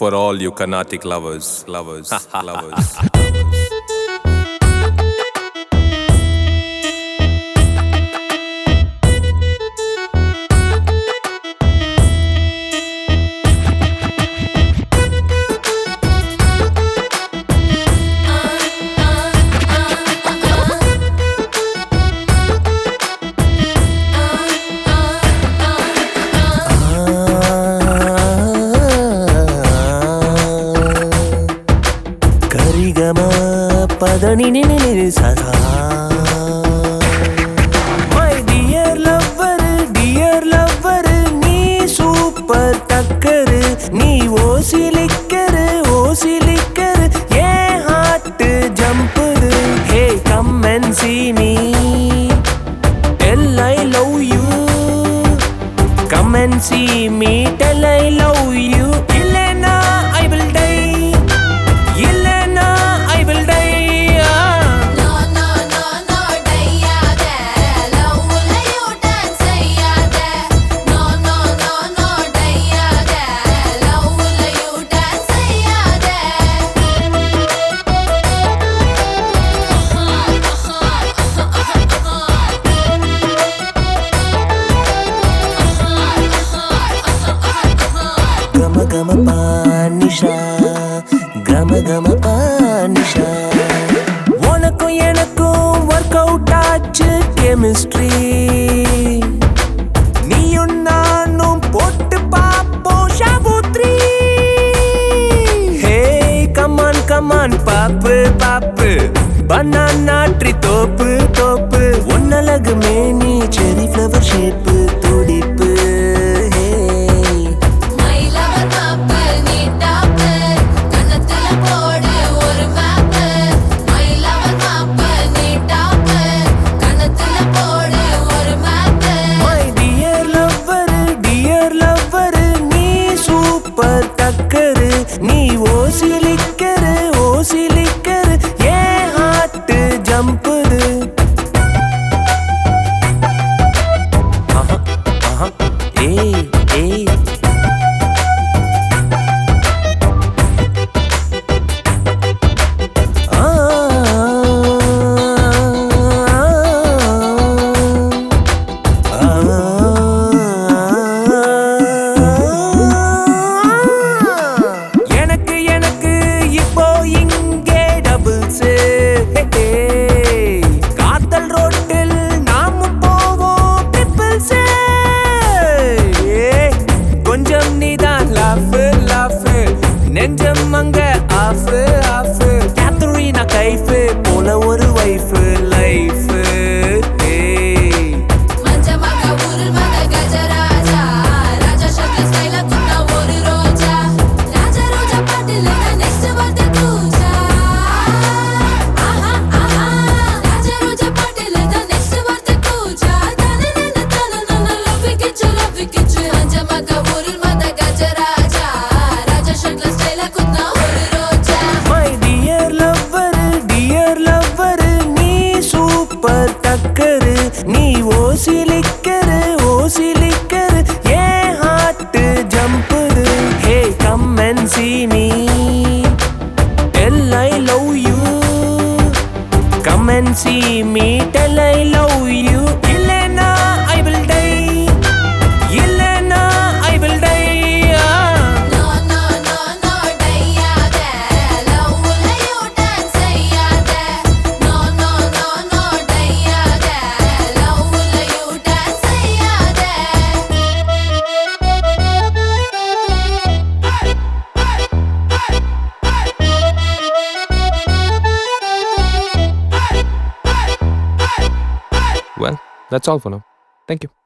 for all you Carnatic lovers, lovers, lovers. నిగమ పదని సదా my dear lover dear lover நீ சூப்பர் தக்கரு நீ ஓசிலிக்கரு ஓசிலிக்கரு ஏ heart jumper hey come and see me tell I love you come and see me tell I love பகம பானிஷா உனக்கும் எனக்கும் ஒர்க் அவுட் ஆச்சு கெமிஸ்ட்ரி நீயும் நானும் போட்டு பாப்போம் ஷாபூத்ரி ஹே கமான் கமான் பாப்பு பாப்பு. பனானா ட்ரி தோப்பு. see me Tell I love you Come and see me, tell I love That's all for now. Thank you.